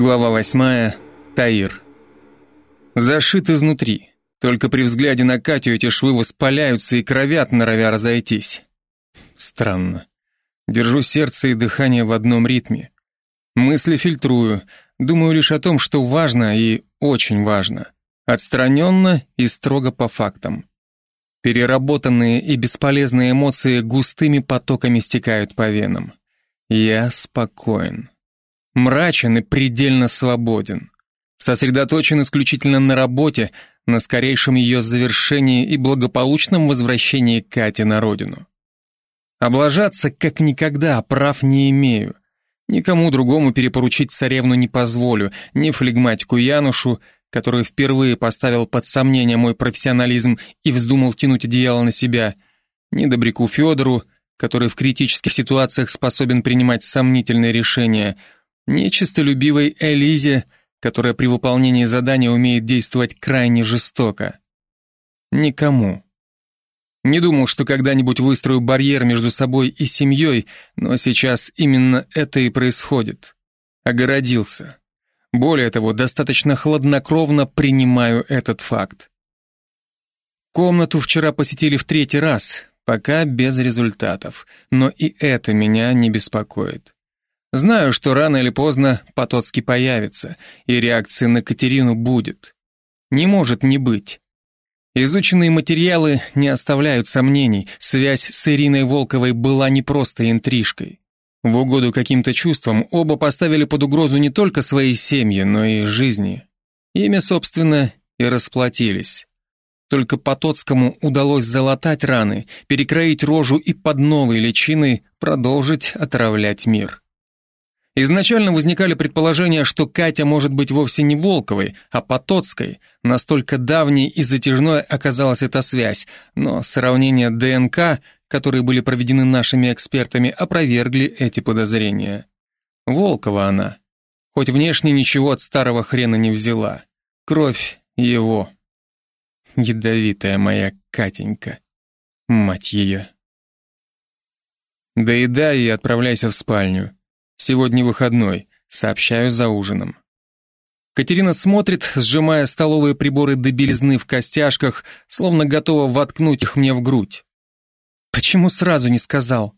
Глава восьмая. Таир. Зашит изнутри. Только при взгляде на Катю эти швы воспаляются и кровят, норовя разойтись. Странно. Держу сердце и дыхание в одном ритме. Мысли фильтрую, думаю лишь о том, что важно и очень важно. Отстраненно и строго по фактам. Переработанные и бесполезные эмоции густыми потоками стекают по венам. Я спокоен мрачен и предельно свободен. Сосредоточен исключительно на работе, на скорейшем ее завершении и благополучном возвращении Кати на родину. Облажаться как никогда прав не имею. Никому другому перепоручить царевну не позволю, ни флегматику Янушу, который впервые поставил под сомнение мой профессионализм и вздумал тянуть одеяло на себя, ни добряку Федору, который в критических ситуациях способен принимать сомнительные решения – нечистолюбивой Элизе, которая при выполнении задания умеет действовать крайне жестоко. Никому. Не думал, что когда-нибудь выстрою барьер между собой и семьей, но сейчас именно это и происходит. Огородился. Более того, достаточно хладнокровно принимаю этот факт. Комнату вчера посетили в третий раз, пока без результатов, но и это меня не беспокоит. Знаю, что рано или поздно Потоцкий появится, и реакция на Катерину будет. Не может не быть. Изученные материалы не оставляют сомнений, связь с Ириной Волковой была не просто интрижкой. В угоду каким-то чувствам оба поставили под угрозу не только свои семьи, но и жизни. Ими, собственно, и расплатились. Только Потоцкому удалось залатать раны, перекроить рожу и под новой личиной продолжить отравлять мир. Изначально возникали предположения, что Катя может быть вовсе не Волковой, а Потоцкой. Настолько давней и затяжной оказалась эта связь, но сравнения ДНК, которые были проведены нашими экспертами, опровергли эти подозрения. Волкова она. Хоть внешне ничего от старого хрена не взяла. Кровь его. Ядовитая моя Катенька. Мать ее. Доедай и отправляйся в спальню. Сегодня выходной, сообщаю за ужином. Катерина смотрит, сжимая столовые приборы до белизны в костяшках, словно готова воткнуть их мне в грудь. Почему сразу не сказал?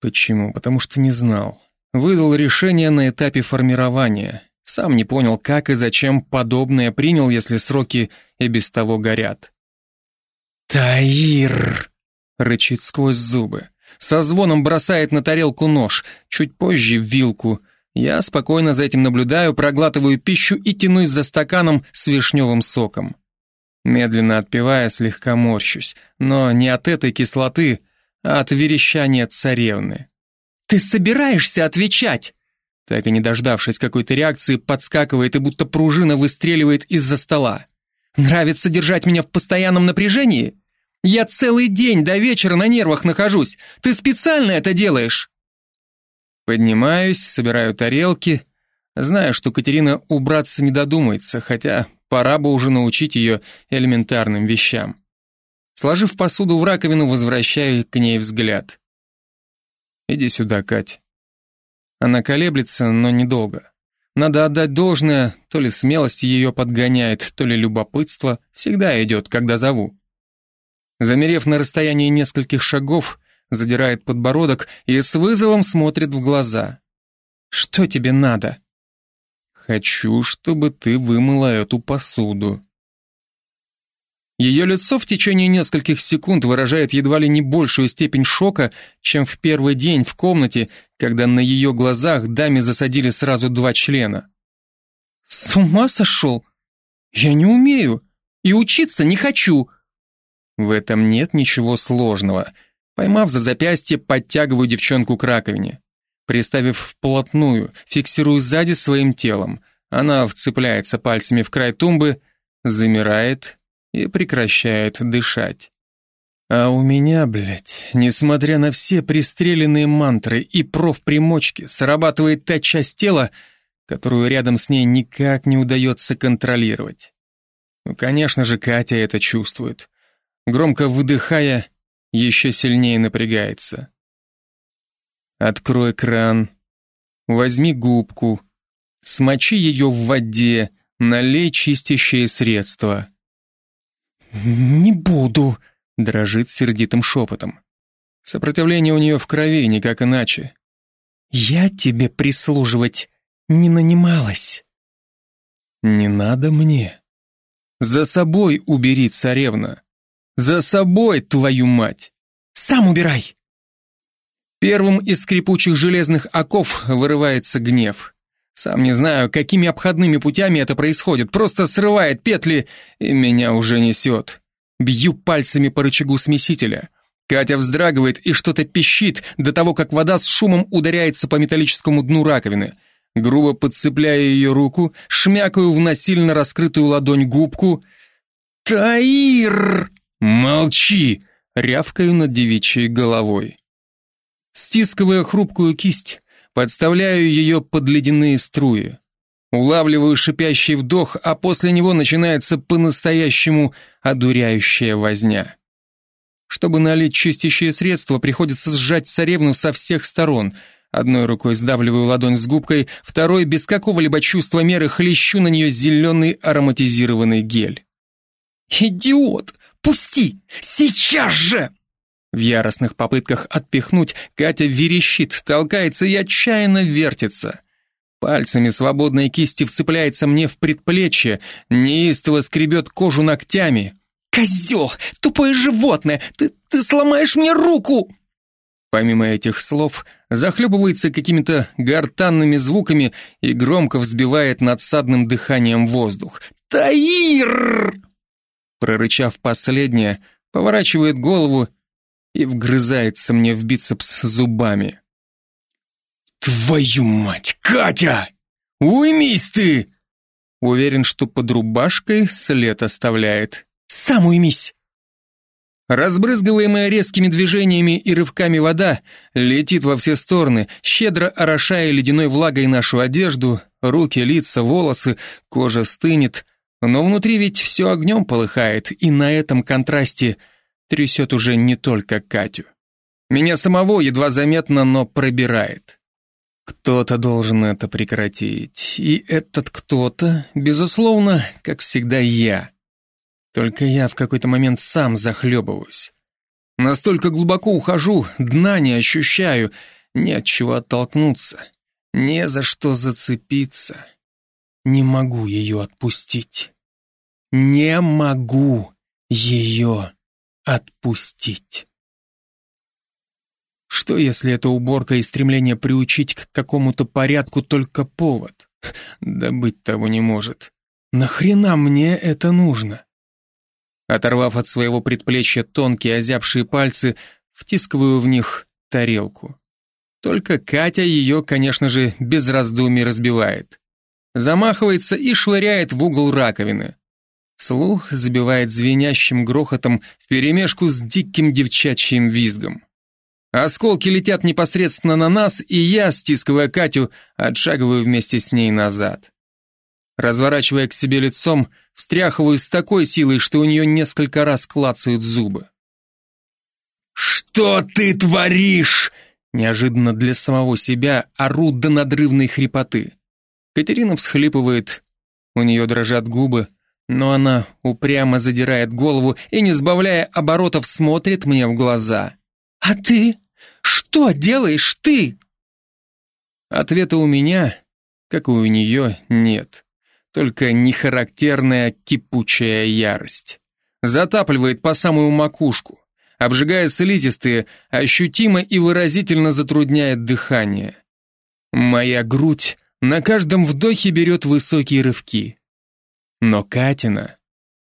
Почему? Потому что не знал. Выдал решение на этапе формирования. Сам не понял, как и зачем подобное принял, если сроки и без того горят. «Таир!» — рычит сквозь зубы. Со звоном бросает на тарелку нож, чуть позже вилку. Я спокойно за этим наблюдаю, проглатываю пищу и тянусь за стаканом с вишневым соком. Медленно отпивая, слегка морщусь, но не от этой кислоты, а от верещания царевны. «Ты собираешься отвечать?» Так и не дождавшись какой-то реакции, подскакивает и будто пружина выстреливает из-за стола. «Нравится держать меня в постоянном напряжении? Я целый день до вечера на нервах нахожусь. Ты специально это делаешь?» Поднимаюсь, собираю тарелки. Знаю, что Катерина убраться не додумается, хотя пора бы уже научить ее элементарным вещам. Сложив посуду в раковину, возвращаю к ней взгляд. «Иди сюда, Кать». Она колеблется, но недолго. Надо отдать должное, то ли смелость ее подгоняет, то ли любопытство. Всегда идет, когда зову. Замерев на расстоянии нескольких шагов, задирает подбородок и с вызовом смотрит в глаза. «Что тебе надо?» «Хочу, чтобы ты вымыла эту посуду». Ее лицо в течение нескольких секунд выражает едва ли не большую степень шока, чем в первый день в комнате, когда на ее глазах даме засадили сразу два члена. «С ума сошел? Я не умею и учиться не хочу!» В этом нет ничего сложного. Поймав за запястье, подтягиваю девчонку к раковине. Приставив вплотную, фиксирую сзади своим телом. Она вцепляется пальцами в край тумбы, замирает и прекращает дышать. А у меня, блядь, несмотря на все пристреленные мантры и профпримочки, срабатывает та часть тела, которую рядом с ней никак не удается контролировать. Ну, конечно же, Катя это чувствует громко выдыхая, еще сильнее напрягается. Открой кран, возьми губку, смочи ее в воде, налей чистящее средство. «Не буду», — дрожит сердитым шепотом. Сопротивление у нее в крови, никак иначе. «Я тебе прислуживать не нанималась». «Не надо мне. За собой убери, царевна. За собой, твою мать!» «Сам убирай!» Первым из скрипучих железных оков вырывается гнев. Сам не знаю, какими обходными путями это происходит, просто срывает петли и меня уже несет. Бью пальцами по рычагу смесителя. Катя вздрагивает и что-то пищит до того, как вода с шумом ударяется по металлическому дну раковины. Грубо подцепляя ее руку, шмякаю в насильно раскрытую ладонь губку. «Таир!» «Молчи!» — рявкаю над девичьей головой. Стискивая хрупкую кисть, подставляю ее под ледяные струи. Улавливаю шипящий вдох, а после него начинается по-настоящему одуряющая возня. Чтобы налить чистящее средство, приходится сжать царевну со всех сторон. Одной рукой сдавливаю ладонь с губкой, второй без какого-либо чувства меры хлещу на нее зеленый ароматизированный гель. «Идиот! Пусти! Сейчас же!» В яростных попытках отпихнуть Катя верещит, толкается и отчаянно вертится. Пальцами свободной кисти вцепляется мне в предплечье, неистово скребет кожу ногтями. «Козел! Тупое животное! Ты, ты сломаешь мне руку!» Помимо этих слов, захлебывается какими-то гортанными звуками и громко взбивает надсадным дыханием воздух. «Таир!» Прорычав последнее, поворачивает голову и вгрызается мне в бицепс зубами. «Твою мать, Катя! Уймись ты!» Уверен, что под рубашкой след оставляет. «Сам уймись!» Разбрызгиваемая резкими движениями и рывками вода летит во все стороны, щедро орошая ледяной влагой нашу одежду, руки, лица, волосы, кожа стынет, но внутри ведь все огнем полыхает, и на этом контрасте – трясет уже не только Катю. Меня самого едва заметно, но пробирает. Кто-то должен это прекратить, и этот кто-то, безусловно, как всегда, я. Только я в какой-то момент сам захлебываюсь. Настолько глубоко ухожу, дна не ощущаю, не от чего оттолкнуться, не за что зацепиться. Не могу ее отпустить. Не могу ее отпустить. Что, если эта уборка и стремление приучить к какому-то порядку только повод? Да быть того не может. Нахрена мне это нужно? Оторвав от своего предплечья тонкие озябшие пальцы, втискиваю в них тарелку. Только Катя ее, конечно же, без раздумий разбивает. Замахивается и швыряет в угол раковины. Слух забивает звенящим грохотом вперемешку с диким девчачьим визгом. Осколки летят непосредственно на нас, и я, стискивая Катю, отшагиваю вместе с ней назад. Разворачивая к себе лицом, встряхиваю с такой силой, что у нее несколько раз клацают зубы. «Что ты творишь?» Неожиданно для самого себя ору до надрывной хрипоты. Катерина всхлипывает, у нее дрожат губы, но она упрямо задирает голову и, не сбавляя оборотов, смотрит мне в глаза. «А ты? Что делаешь ты?» Ответа у меня, как и у нее, нет. Только нехарактерная кипучая ярость. Затапливает по самую макушку, обжигая слизистые, ощутимо и выразительно затрудняет дыхание. Моя грудь на каждом вдохе берет высокие рывки. Но Катина,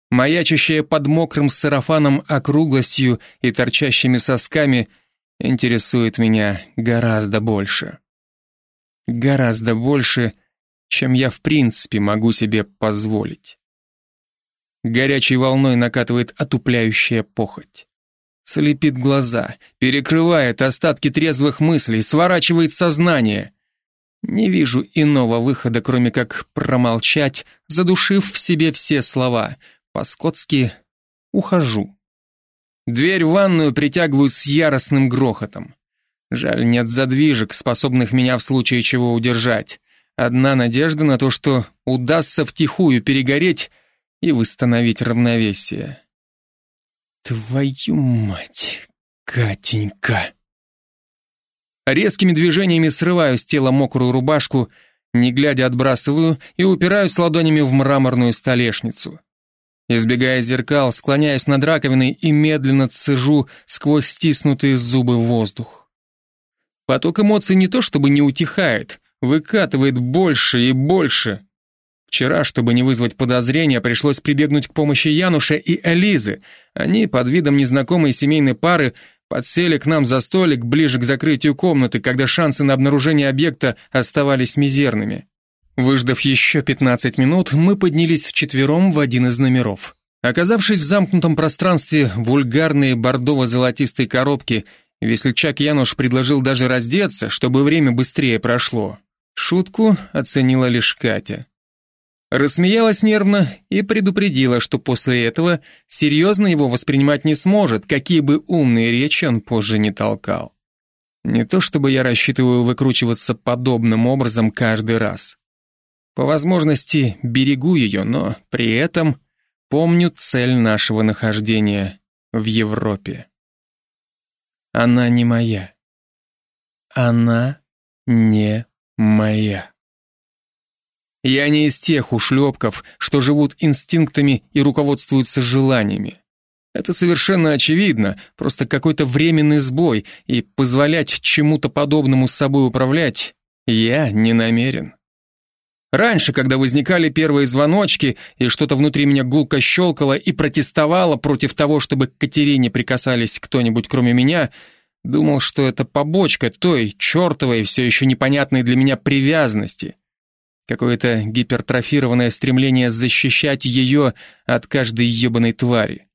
маячащая под мокрым сарафаном округлостью и торчащими сосками, интересует меня гораздо больше. Гораздо больше, чем я в принципе могу себе позволить. Горячей волной накатывает отупляющая похоть. Слепит глаза, перекрывает остатки трезвых мыслей, сворачивает сознание. Не вижу иного выхода, кроме как промолчать, задушив в себе все слова. По-скотски ухожу. Дверь в ванную притягиваю с яростным грохотом. Жаль, нет задвижек, способных меня в случае чего удержать. одна надежда на то, что удастся втихую перегореть и восстановить равновесие. Твою мать, Катенька! Резкими движениями срываю с тела мокрую рубашку, не глядя отбрасываю и упираюсь ладонями в мраморную столешницу. Избегая зеркал, склоняюсь над раковиной и медленно цежу сквозь стиснутые зубы воздух. Поток эмоций не то чтобы не утихает, выкатывает больше и больше. Вчера, чтобы не вызвать подозрения, пришлось прибегнуть к помощи Януша и Элизы. Они, под видом незнакомой семейной пары, подсели к нам за столик ближе к закрытию комнаты, когда шансы на обнаружение объекта оставались мизерными. Выждав еще 15 минут, мы поднялись вчетвером в один из номеров. Оказавшись в замкнутом пространстве вульгарные бордово-золотистой коробки, весельчак Януш предложил даже раздеться, чтобы время быстрее прошло. Шутку оценила лишь Катя. Рассмеялась нервно и предупредила, что после этого серьезно его воспринимать не сможет, какие бы умные речи он позже не толкал. Не то чтобы я рассчитываю выкручиваться подобным образом каждый раз. По возможности берегу ее, но при этом помню цель нашего нахождения в Европе. Она не моя. Она не моя. Я не из тех ушлепков, что живут инстинктами и руководствуются желаниями. Это совершенно очевидно, просто какой-то временный сбой, и позволять чему-то подобному с собой управлять я не намерен. Раньше, когда возникали первые звоночки, и что-то внутри меня гулко щелкало и протестовало против того, чтобы к Катерине прикасались кто-нибудь кроме меня, думал, что это побочка той чертовой, все еще непонятной для меня привязанности. Какое-то гипертрофированное стремление защищать ее от каждой ебаной твари.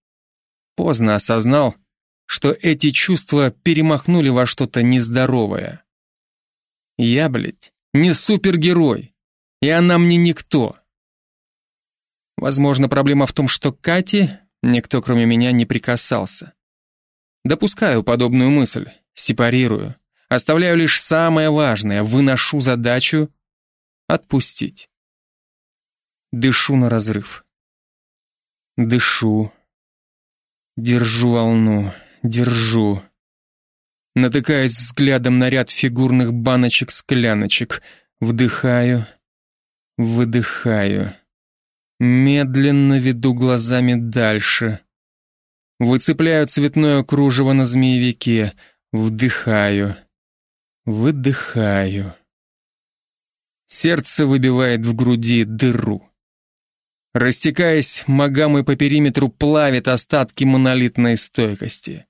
Поздно осознал, что эти чувства перемахнули во что-то нездоровое. Я, блядь, не супергерой, и она мне никто. Возможно, проблема в том, что Кате никто кроме меня не прикасался. Допускаю подобную мысль, сепарирую, оставляю лишь самое важное, выношу задачу Отпустить. Дышу на разрыв. Дышу. Держу волну. Держу. Натыкаюсь взглядом на ряд фигурных баночек-скляночек. Вдыхаю. Выдыхаю. Медленно веду глазами дальше. Выцепляю цветное кружево на змеевике. Вдыхаю. Выдыхаю. Сердце выбивает в груди дыру. Растекаясь, магамой по периметру плавит остатки монолитной стойкости.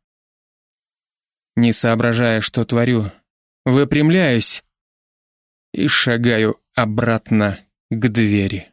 Не соображая, что творю, выпрямляюсь и шагаю обратно к двери.